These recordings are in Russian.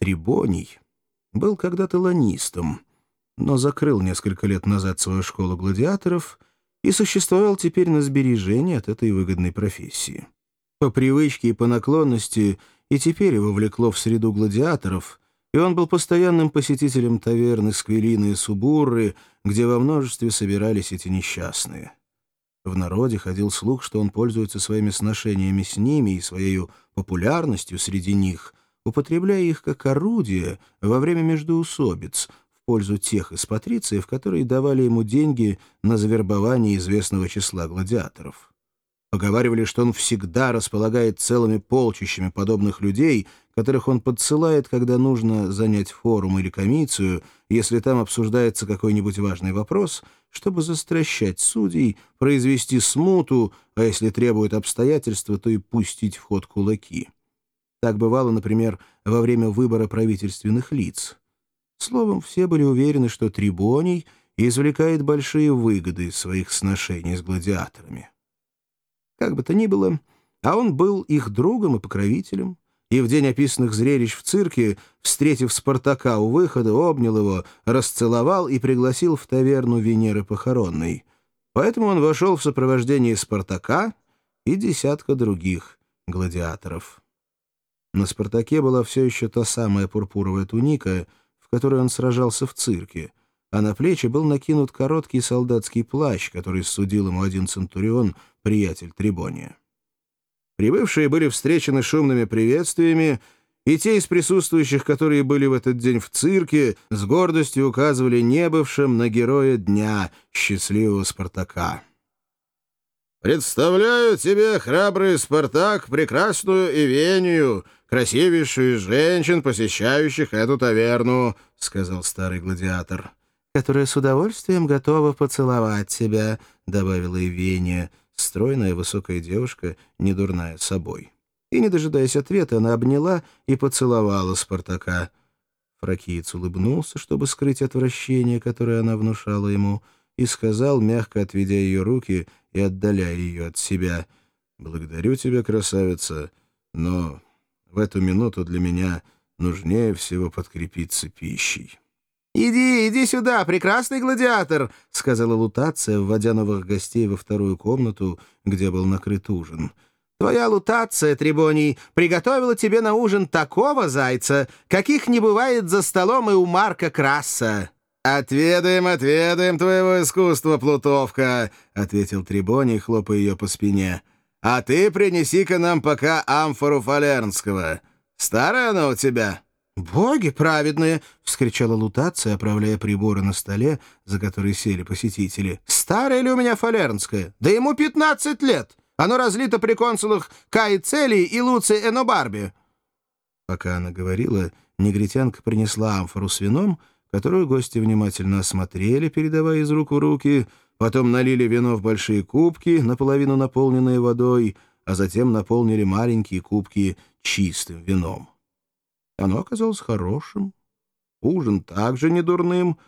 Трибоний был когда-то ланистом, но закрыл несколько лет назад свою школу гладиаторов и существовал теперь на сбережении от этой выгодной профессии. По привычке и по наклонности и теперь его влекло в среду гладиаторов, и он был постоянным посетителем таверны Сквелины и Субурры, где во множестве собирались эти несчастные. В народе ходил слух, что он пользуется своими сношениями с ними и своей популярностью среди них, употребляя их как орудие во время междоусобиц в пользу тех из патрициев, которые давали ему деньги на завербование известного числа гладиаторов. Поговаривали, что он всегда располагает целыми полчищами подобных людей, которых он подсылает, когда нужно занять форум или комицию, если там обсуждается какой-нибудь важный вопрос, чтобы застращать судей, произвести смуту, а если требуют обстоятельства, то и пустить в ход кулаки. Так бывало, например, во время выбора правительственных лиц. Словом, все были уверены, что Трибоний извлекает большие выгоды из своих сношений с гладиаторами. Как бы то ни было, а он был их другом и покровителем, и в день описанных зрелищ в цирке, встретив Спартака у выхода, обнял его, расцеловал и пригласил в таверну Венеры Похоронной. Поэтому он вошел в сопровождении Спартака и десятка других гладиаторов. На Спартаке была все еще та самая пурпуровая туника, в которой он сражался в цирке — а на плечи был накинут короткий солдатский плащ, который судил ему один центурион, приятель Трибония. Прибывшие были встречены шумными приветствиями, и те из присутствующих, которые были в этот день в цирке, с гордостью указывали небывшим на героя дня, счастливого Спартака. «Представляю тебе, храбрый Спартак, прекрасную Ивению, красивейшую из женщин, посещающих эту таверну», — сказал старый гладиатор которая с удовольствием готова поцеловать тебя», — добавила Евения, стройная высокая девушка, не дурная собой. И, не дожидаясь ответа, она обняла и поцеловала Спартака. Фракиец улыбнулся, чтобы скрыть отвращение, которое она внушала ему, и сказал, мягко отведя ее руки и отдаляя ее от себя, «Благодарю тебя, красавица, но в эту минуту для меня нужнее всего подкрепиться пищей». «Иди, иди сюда, прекрасный гладиатор!» — сказала Лутация, вводя новых гостей во вторую комнату, где был накрыт ужин. «Твоя Лутация, Трибоний, приготовила тебе на ужин такого зайца, каких не бывает за столом и у Марка Краса». «Отведаем, отведаем твоего искусства, Плутовка!» — ответил Трибоний, хлопая ее по спине. «А ты принеси-ка нам пока амфору фалернского. Старая она у тебя?» «Боги праведные!» — вскричала Лутация, оправляя приборы на столе, за которые сели посетители. «Старая ли у меня фалернская? Да ему пятнадцать лет! Оно разлито при консулах Каи Целии и Луции Энобарби!» Пока она говорила, негритянка принесла амфору с вином, которую гости внимательно осмотрели, передавая из рук в руки, потом налили вино в большие кубки, наполовину наполненные водой, а затем наполнили маленькие кубки чистым вином. Оно оказалось хорошим, ужин также недурным,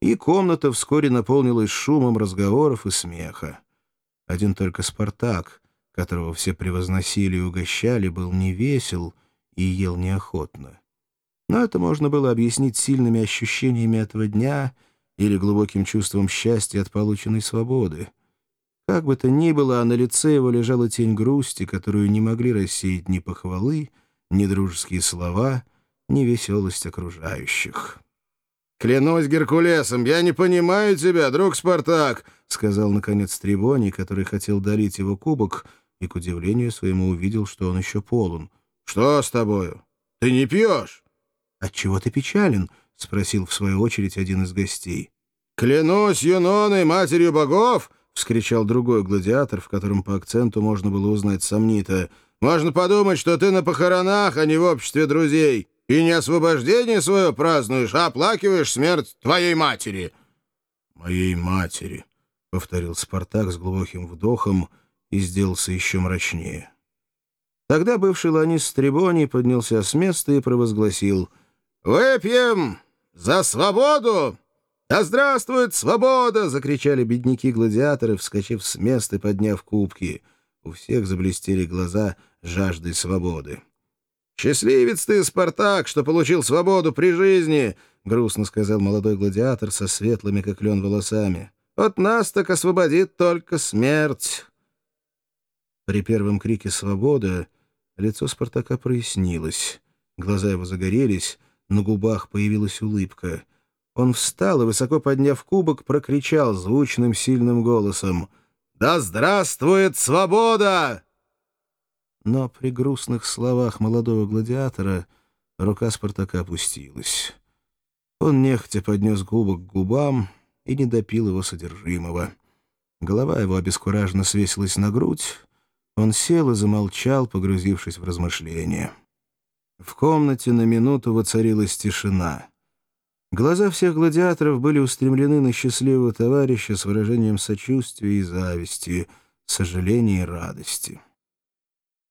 и комната вскоре наполнилась шумом разговоров и смеха. Один только Спартак, которого все превозносили и угощали, был невесел и ел неохотно. Но это можно было объяснить сильными ощущениями этого дня или глубоким чувством счастья от полученной свободы. Как бы то ни было, а на лице его лежала тень грусти, которую не могли рассеять ни похвалы, ни дружеские слова — невеселость окружающих. «Клянусь Геркулесом, я не понимаю тебя, друг Спартак!» — сказал, наконец, Трибоний, который хотел дарить его кубок, и, к удивлению своему, увидел, что он еще полон. «Что с тобою? Ты не пьешь?» «Отчего ты печален?» — спросил, в свою очередь, один из гостей. «Клянусь Юноной, матерью богов!» — вскричал другой гладиатор, в котором по акценту можно было узнать сомнита. «Можно подумать, что ты на похоронах, а не в обществе друзей и не освобождение свое празднуешь, а оплакиваешь смерть твоей матери». «Моей матери», — повторил Спартак с глубоким вдохом и сделался еще мрачнее. Тогда бывший ланист Трибоний поднялся с места и провозгласил «Выпьем за свободу!» «Да здравствует свобода!» — закричали бедняки-гладиаторы, вскочив с места и подняв кубки. У всех заблестели глаза жаждой свободы. «Счастливец ты, Спартак, что получил свободу при жизни!» — грустно сказал молодой гладиатор со светлыми, как лен, волосами. «От нас так освободит только смерть!» При первом крике «Свобода» лицо Спартака прояснилось. Глаза его загорелись, на губах появилась улыбка. Он встал и, высоко подняв кубок, прокричал звучным сильным голосом «Да здравствует свобода!» Но при грустных словах молодого гладиатора рука Спартака опустилась. Он нехотя поднес кубок к губам и не допил его содержимого. Голова его обескураженно свесилась на грудь. Он сел и замолчал, погрузившись в размышления. В комнате на минуту воцарилась тишина. Глаза всех гладиаторов были устремлены на счастливого товарища с выражением сочувствия и зависти, сожаления и радости.